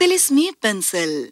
تلسمی pencil.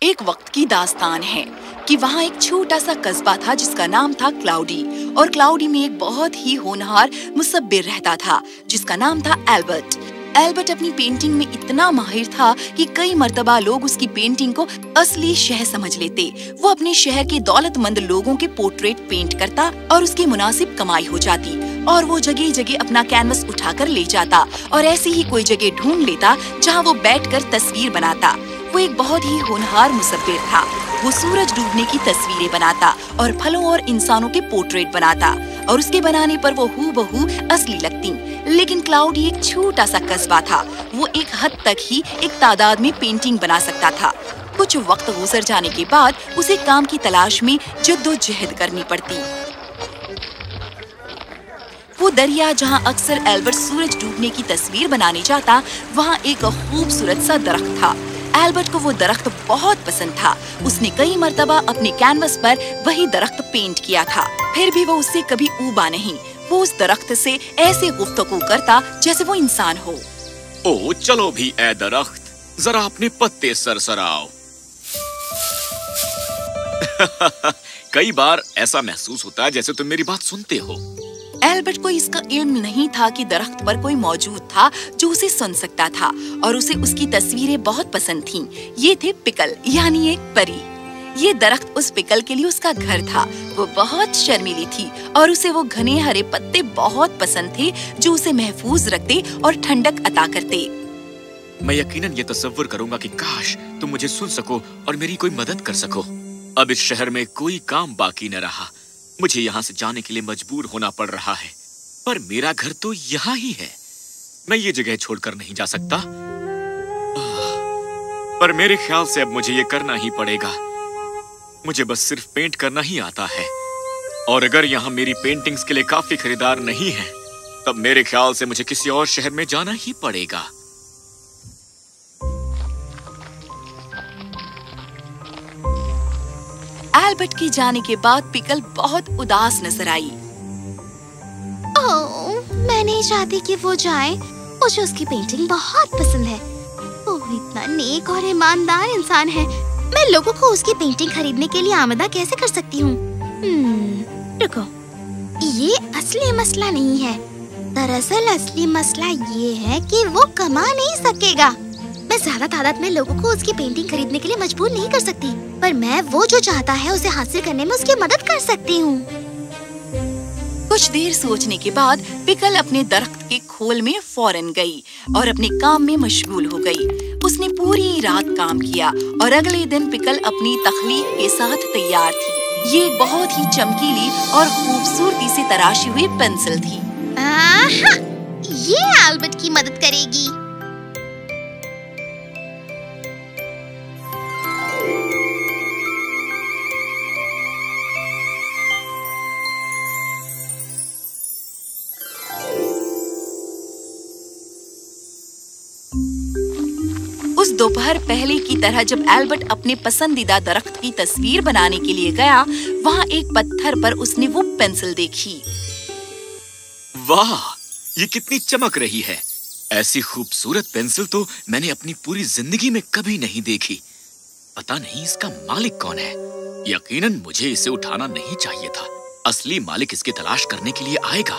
ایک وقت کی داستان ہے کہ وہاں ایک چھوٹا سا قصبہ تھا جس کا نام تھا کلاؤڈی۔ اور کلاؤڈی میں ایک بہت ہی ہونہار مصبر رہتا تھا، جس کا نام تھا البرٹ البرٹ اپنی پینٹنگ میں اتنا ماہر تھا کہ کئی مرتبہ لوگ اس کی پینٹنگ کو اصلی شہر سمجھ لیتے۔ وہ اپنے شہر کے دولت مند لوگوں کے پورٹریٹ پینٹ کرتا اور اس کی مناسب کمائی ہو جاتی۔ اور وہ جگہ جگہ اپنا کینوس اٹھا کر لے جاتا اور ایسی ہی کوئی جگہ ڈھونڈ لیتا جہاں وہ بیٹھ کر تصویر بناتا۔ وہ ایک بہت ہی ہونہار مصور تھا۔ وہ سورج ڈوبنے کی تصویریں بناتا اور پھلوں اور انسانوں کے پورٹریٹ بناتا اور اس کے بنانے پر وہ ہو بہو اصلی لگتی۔ لیکن کلاؤڈ ایک چھوٹا سا قصبہ تھا۔ وہ ایک حد تک ہی ایک تعداد میں پینٹنگ بنا سکتا تھا۔ کچھ وقت گزر جانے کے بعد اسے کام کی تلاش میں جد و جہد کرنی پڑتی۔ وہ دریا جہاں اکثر ایلبرٹ سورج ڈوبنے کی تصویر بنانے جاتا، وہاں ایک خوبصورت سا درخت تھا۔ ایلبرٹ کو وہ درخت بہت پسند تھا۔ اس نے کئی مرتبہ اپنے کینوس پر وہی درخت پینٹ کیا تھا۔ پھر بھی وہ اس سے کبھی اوبا نہیں۔ وہ اس درخت سے ایسے گفتگو کرتا جیسے وہ انسان ہو۔ او، چلو بھی اے درخت، ذرا اپنے پتے سر سراؤ کئی بار ایسا محسوس ہوتا ہے جیسے تم میری بات سنتے ہو۔ ایلبرٹ کو اس کا علم نہیں تھا کہ درخت پر کوئی موجود تھا جو اسے سن سکتا تھا اور اسے اس کی تصویریں بہت پسند تھیں۔ یہ تھے پکل یعنی ایک پری۔ یہ درخت اس پکل کے لیے اس کا گھر تھا۔ وہ بہت شرمیلی تھی اور اسے وہ گھنے ہرے پتے بہت پسند تھے جو اسے محفوظ رکھتے اور ٹھنڈک عطا کرتے۔ میں یقیناً یہ تصور کروں گا کہ کاش تم مجھے سن سکو اور میری کوئی مدد کر سکو۔ اب اس شہر میں کوئی کام باقی نہ رہا۔ مجھے یہاں سے جانے کے لیے مجبور ہونا پڑ رہا ہے، پر میرا گھر تو یہاں ہی ہے۔ میں یہ جگہ چھوڑ کر نہیں جا سکتا۔ پر میرے خیال سے اب مجھے یہ کرنا ہی پڑے گا۔ مجھے بس صرف پینٹ کرنا ہی آتا ہے۔ اور اگر یہاں میری پینٹنگز کے لیے کافی خریدار نہیں ہے تب میرے خیال سے مجھے کسی اور شہر میں جانا ہی پڑے گا۔ آلبرٹ کے جانے کے بعد پیکل بہت اداس نظر آئی۔ میں نہیں چاہتی کہ وہ جائے۔ مجھے اس کی پینٹنگ بہت پسند ہے۔ وہ اتنا نیک اور ایماندار انسان ہے۔ میں لوگوں کو اس کی پینٹنگ خریدنے کے لیے آمدہ کیسے کر سکتی ہوں؟ رکو۔ یہ اصلی مسئلہ نہیں ہے۔ دراصل اصلی مسئلہ یہ ہے کہ وہ کما نہیں سکے گا۔ میں زیادہ تعداد میں لوگوں کو اس کی پینٹنگ خریدنے کے لیے مجبور نہیں کر سکتی پر میں وہ جو چاہتا ہے اسے حاصل کرنے میں اس کی مدد کر سکتی ہوں۔ کچھ دیر سوچنے کے بعد پکل اپنے درخت کے کھول میں فورن گئی اور اپنے کام میں مشغول ہو گئی۔ اس نے پوری رات کام کیا اور اگلے دن پکل اپنی تخلیق کے ساتھ تیار تھی۔ یہ بہت ہی چمکیلی اور خوبصورتی سے تراشی ہوئی پینسل تھی۔ یہ آلبرٹ کی مدد کرے گی۔ دوپہر پہلے کی طرح جب ایلبرٹ اپنے پسندیدہ درخت کی تصویر بنانے کے لیے گیا وہاں ایک پتھر پر اس نے وہ پینسل دیکھی۔ واہ یہ کتنی چمک رہی ہے۔ ایسی خوبصورت پینسل تو میں نے اپنی پوری زندگی میں کبھی نہیں دیکھی۔ پتا نہیں اس کا مالک کون ہے۔ یقیناً مجھے اسے اٹھانا نہیں چاہیے تھا۔ اصلی مالک اس کی تلاش کرنے کے لیے آئے گا۔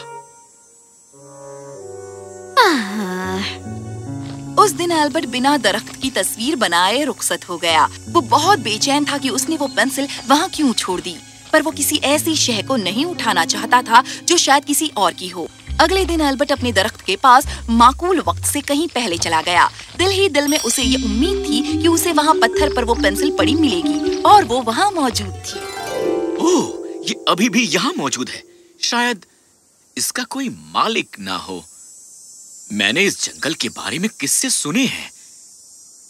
اس دن البرٹ بنا درخت کی تصویر بنائے رخصت ہو گیا۔ وہ بہت بے چین تھا کہ اس نے وہ پینسل وہاں کیوں چھوڑ دی۔ پر وہ کسی ایسی شہ کو نہیں اٹھانا چاہتا تھا جو شاید کسی اور کی ہو۔ اگلے دن البرٹ اپنے درخت کے پاس معقول وقت سے کہیں پہلے چلا گیا۔ دل ہی دل میں اسے یہ امید تھی کہ اسے وہاں پتھر پر وہ پینسل پڑی ملے گی اور وہ وہاں موجود تھی۔ اوہ، یہ ابھی بھی یہاں موجود ہے۔ شاید اس کا کوئی مالک نہ ہو۔ میں نے اس جنگل کے بارے میں کس سے سنے ہیں۔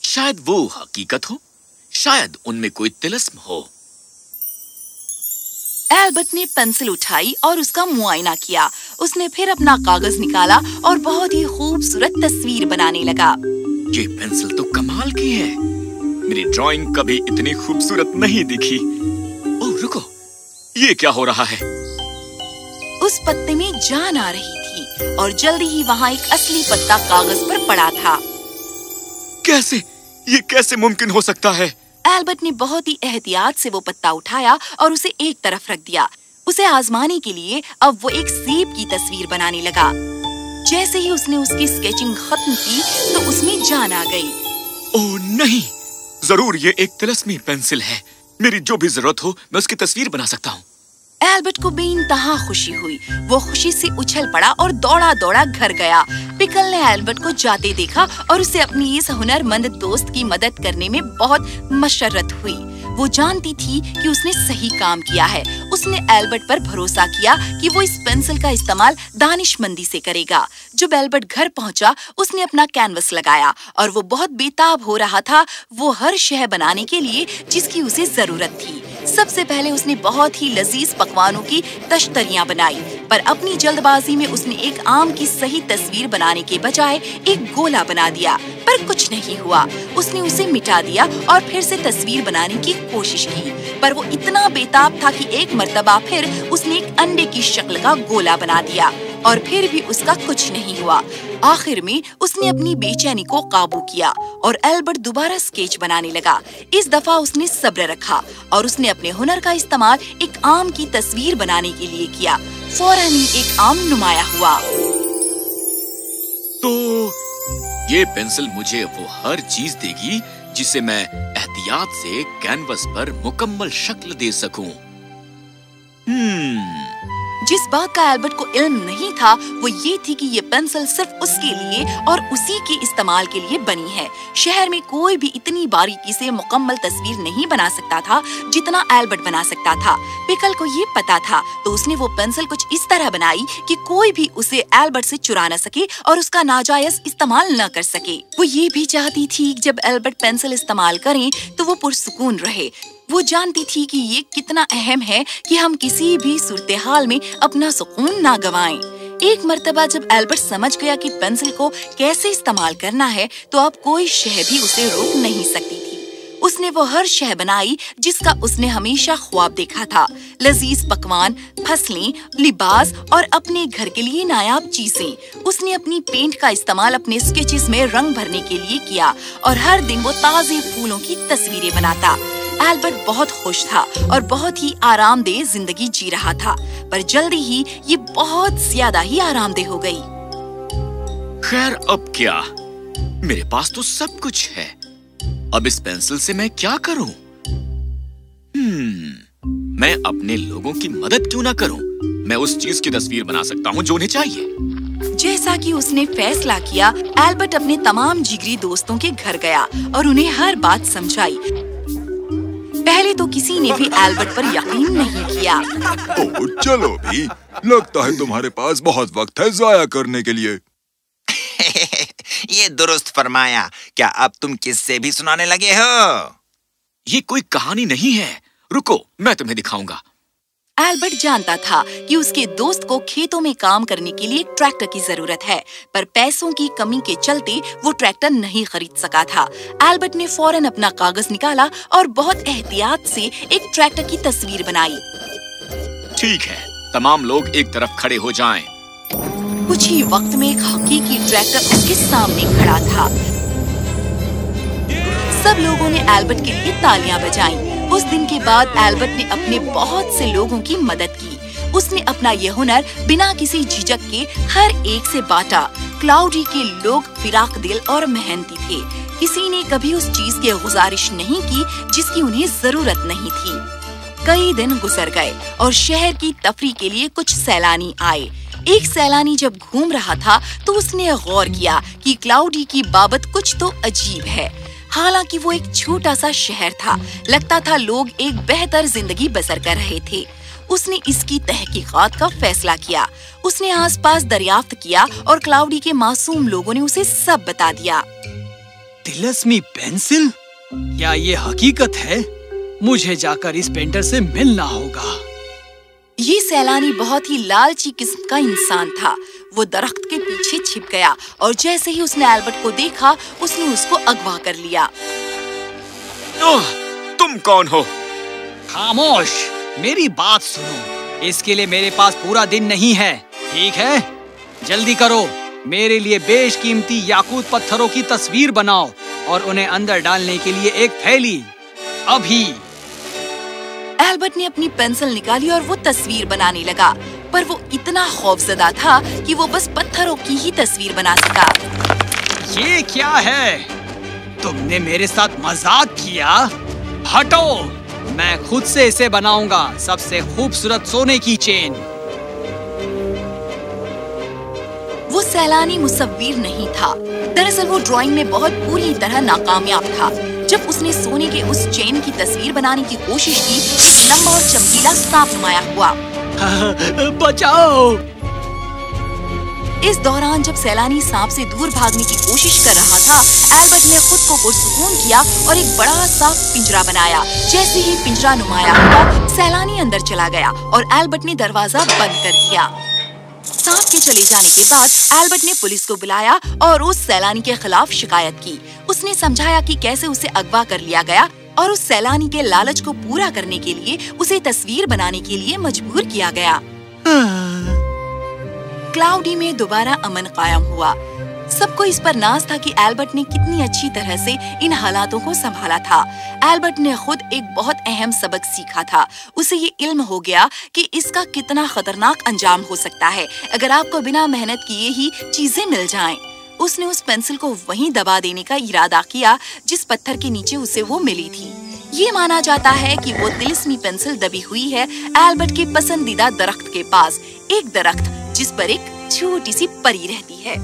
شاید وہ حقیقت ہو شاید ان میں کوئی تلسم ہو۔ ایلبٹ نے پینسل اٹھائی اور اس کا معائنہ کیا۔ اس نے پھر اپنا کاغذ نکالا اور بہت ہی خوبصورت تصویر بنانے لگا۔ یہ پینسل تو کمال کی ہے۔ میری ڈرائنگ کبھی اتنی خوبصورت نہیں دکھی۔ او رکو یہ کیا ہو رہا ہے؟ اس پتے میں جان آ رہی جلدی ہی وہاں ایک اصلی پتا کاغذ پر پڑا تھا۔ کیسے؟ یہ کیسے ممکن ہو سکتا ہے؟ ایلبرٹ نے بہت ہی احتیاط سے وہ پتا اٹھایا اور اسے ایک طرف رکھ دیا۔ اسے آزمانے کے لیے اب وہ ایک سیب کی تصویر بنانے لگا۔ جیسے ہی اس نے اس کی سکیچنگ ختم کی تو اس میں جان آ گئی۔ او نہیں! ضرور یہ ایک تلسمی پینسل ہے۔ میری جو بھی ضرورت ہو میں اس کی تصویر بنا سکتا ہوں۔ ایلبرٹ کو بے انتہا خوشی ہوئی۔ وہ خوشی سے اچھل پڑا اور دوڑا دوڑا گھر گیا۔ پکل نے ایلبرٹ کو جاتے دیکھا اور اسے اپنی اس ہنر مند دوست کی مدد کرنے میں بہت مشرت ہوئی۔ وہ جانتی تھی کہ اس نے صحیح کام کیا ہے۔ اس نے ایلبرٹ پر بھروسہ کیا کہ وہ اس پینسل کا استعمال دانش مندی سے کرے گا۔ جب ایلبرٹ گھر پہنچا، اس نے اپنا کینوس لگایا اور وہ بہت بےتاب ہو رہا تھا۔ وہ ہر شہ بنانے کے لیے جس کی اسے ضرورت تھی۔ سب سے پہلے اس نے بہت ہی لذیذ پکوانوں کی تشتریاں بنائی، پر اپنی جلد بازی میں اس نے ایک آم کی صحیح تصویر بنانے کے بجائے ایک گولا بنا دیا۔ پر کچھ نہیں ہوا۔ اس نے اسے مٹا دیا اور پھر سے تصویر بنانے کی کوشش کی۔ پر وہ اتنا بےتاب تھا کہ ایک مرتبہ پھر اس نے ایک انڈے کی شکل کا گولا بنا دیا اور پھر بھی اس کا کچھ نہیں ہوا۔ آخر میں اس نے اپنی بے چینی کو قابو کیا اور ایلبرٹ دوبارہ سکیچ بنانے لگا۔ اس دفعہ اس نے صبر رکھا اور اس نے اپنے ہنر کا استعمال ایک آم کی تصویر بنانے کے لیے کیا۔ فوراً ایک آم نمایاں ہوا۔ تو یہ پینسل مجھے وہ ہر چیز دے گی جسے میں احتیاط سے کینوس پر مکمل شکل دے سکوں۔ ہم جس بات کا ایلبرٹ کو علم نہیں تھا، وہ یہ تھی کہ یہ پینسل صرف اس کے لیے اور اسی کے استعمال کے لیے بنی ہے۔ شہر میں کوئی بھی اتنی باریکی سے مکمل تصویر نہیں بنا سکتا تھا جتنا ایلبرٹ بنا سکتا تھا۔ پکل کو یہ پتا تھا، تو اس نے وہ پینسل کچھ اس طرح بنائی کہ کوئی بھی اسے ایلبرٹ سے چرا نہ سکے اور اس کا ناجائز استعمال نہ کر سکے۔ وہ یہ بھی چاہتی تھی جب ایلبرٹ پینسل استعمال کریں تو وہ پرسکون رہے۔ وہ جانتی تھی کہ یہ کتنا اہم ہے کہ ہم کسی بھی صورتحال میں اپنا سکون نہ گوائیں۔ ایک مرتبہ جب ایلبرٹ سمجھ گیا کہ پینسل کو کیسے استعمال کرنا ہے، تو اب کوئی شہ بھی اسے روک نہیں سکتی تھی۔ اس نے وہ ہر شہ بنائی جس کا اس نے ہمیشہ خواب دیکھا تھا۔ لذیذ پکوان فصلیں لباس اور اپنے گھر کے لیے نایاب چیزیں۔ اس نے اپنی پینٹ کا استعمال اپنے اسکیچز میں رنگ بھرنے کے لیے کیا اور ہر دن وہ تازے پھولوں کی تصویریں بناتا۔ ایلبرٹ بہت خوش تھا اور بہت ہی آرام دہ زندگی جی رہا تھا پر جلدی ہی یہ بہت زیادہ ہی آرام دہ ہو گئی۔ خیر اب کیا؟ میرے پاس تو سب کچھ ہے۔ اب اس پینسل سے میں کیا کروں؟ میں اپنے لوگوں کی مدد کیوں نہ کروں؟ میں اس چیز کی تصویر بنا سکتا ہوں جو انہیں چاہیے۔ جیسا کہ اس نے فیصلہ کیا ایلبرٹ اپنے تمام جگری دوستوں کے گھر گیا اور انہیں ہر بات سمجھائی۔ پہلے تو کسی نے بھی ایلبرٹ پر یقین نہیں کیا۔ چلو بھی۔ لگتا ہے تمہارے پاس بہت وقت ہے ضائع کرنے کے لیے۔ یہ درست فرمایا۔ کیا اب تم کس سے بھی سنانے لگے ہو؟ یہ کوئی کہانی نہیں ہے۔ رکو میں تمہیں دکھاؤں گا۔ ایلبرٹ جانتا تھا کہ اس کے دوست کو کھیتوں میں کام کرنے کے لیے ٹریکٹر کی ضرورت ہے پر پیسوں کی کمی کے چلتے وہ ٹریکٹر نہیں خرید سکا تھا۔ ایلبرٹ نے فوراً اپنا کاغذ نکالا اور بہت احتیاط سے ایک ٹریکٹر کی تصویر بنائی۔ ٹھیک ہے تمام لوگ ایک طرف کھڑے ہو جائیں۔ کچھ ہی وقت میں ایک حقیقی ٹریکٹر اس کے سامنے کھڑا تھا۔ سب لوگوں نے ایلبرٹ کے لیے تالیاں بجائیں۔ اس دن کے بعد ایلبرٹ نے اپنے بہت سے لوگوں کی مدد کی۔ اس نے اپنا یہ ہنر بنا کسی جھجک کے ہر ایک سے بانٹا۔ کلاؤڈی کے لوگ فراق دل اور محنتی تھے۔ کسی نے کبھی اس چیز کی گزارش نہیں کی جس کی انہیں ضرورت نہیں تھی۔ کئی دن گزر گئے اور شہر کی تفریح کے لیے کچھ سیلانی آئے۔ ایک سیلانی جب گھوم رہا تھا تو اس نے غور کیا کہ کلاؤڈی کی بابت کچھ تو عجیب ہے۔ حالانکہ وہ ایک چھوٹا سا شہر تھا۔ لگتا تھا لوگ ایک بہتر زندگی بسر کر رہے تھے۔ اس نے اس کی تحقیقات کا فیصلہ کیا۔ اس نے آس پاس دریافت کیا اور کلاؤڈی کے معصوم لوگوں نے اسے سب بتا دیا۔ تلسمی پینسل؟ کیا یہ حقیقت ہے؟ مجھے جا کر اس پینٹر سے ملنا ہوگا۔ یہ سیلانی بہت ہی لالچی قسم کا انسان تھا۔ وہ درخت کے چھپ گیا اور جیسے ہی اس نے ایلبرٹ کو دیکھا اس نے اس کو اگوا کر لیا۔ تم کون ہو؟ خاموش میری بات سنو۔ اس کے لیے میرے پاس پورا دن نہیں ہے۔ ٹھیک ہے؟ جلدی کرو۔ میرے لیے بیش قیمتی یاقوت پتھروں کی تصویر بناؤ اور انہیں اندر ڈالنے کے لیے ایک تھیلی۔ ابھی۔ البرٹ نے اپنی پینسل نکالی اور وہ تصویر بنانے لگا۔ پر وہ اتنا خوفزدہ تھا کہ وہ بس پتھروں کی ہی تصویر بنا سکا۔ یہ کیا ہے؟ تم نے میرے ساتھ مذاق کیا؟ ہٹو! میں خود سے اسے بناؤں گا سب سے خوبصورت سونے کی چین۔ وہ سیلانی مصور نہیں تھا۔ دراصل وہ ڈرائنگ میں بہت بری طرح ناکامیاب تھا۔ جب اس نے سونے کے اس چین کی تصویر بنانے کی کوشش کی ایک لمبا اور چمکیلا سانپ نمایاں ہوا۔ بچاؤ! اس دوران جب سیلانی سانپ سے دور بھاگنے کی کوشش کر رہا تھا البرٹ نے خود کو پرسکون کیا اور ایک بڑا سا پنجرا بنایا۔ جیسے ہی پنجرا نمایاں ہوا، سیلانی اندر چلا گیا اور البرٹ نے دروازہ بند کر دیا۔ سانپ کے چلے جانے کے بعد البرٹ نے پولیس کو بلایا اور اس سیلانی کے خلاف شکایت کی۔ اس نے سمجھایا کہ کیسے اسے اغوا کر لیا گیا۔ اور اس سیلانی کے لالچ کو پورا کرنے کے لیے اسے تصویر بنانے کے لیے مجبور کیا گیا۔ کلاؤڈی میں دوبارہ امن قائم ہوا۔ سب کو اس پر ناز تھا کہ البرٹ نے کتنی اچھی طرح سے ان حالاتوں کو سنبھالا تھا۔ البرٹ نے خود ایک بہت اہم سبق سیکھا تھا۔ اسے یہ علم ہو گیا کہ اس کا کتنا خطرناک انجام ہو سکتا ہے۔ اگر آپ کو بنا محنت کیے ہی چیزیں مل جائیں۔ اس نے اس پینسل کو وہیں دبا دینے کا ارادہ کیا جس پتھر کے نیچے اسے وہ ملی تھی۔ یہ مانا جاتا ہے کہ وہ تلسمی پینسل دبی ہوئی ہے البرٹ کے پسندیدہ درخت کے پاس، ایک درخت جس پر ایک چھوٹی سی پری رہتی ہے۔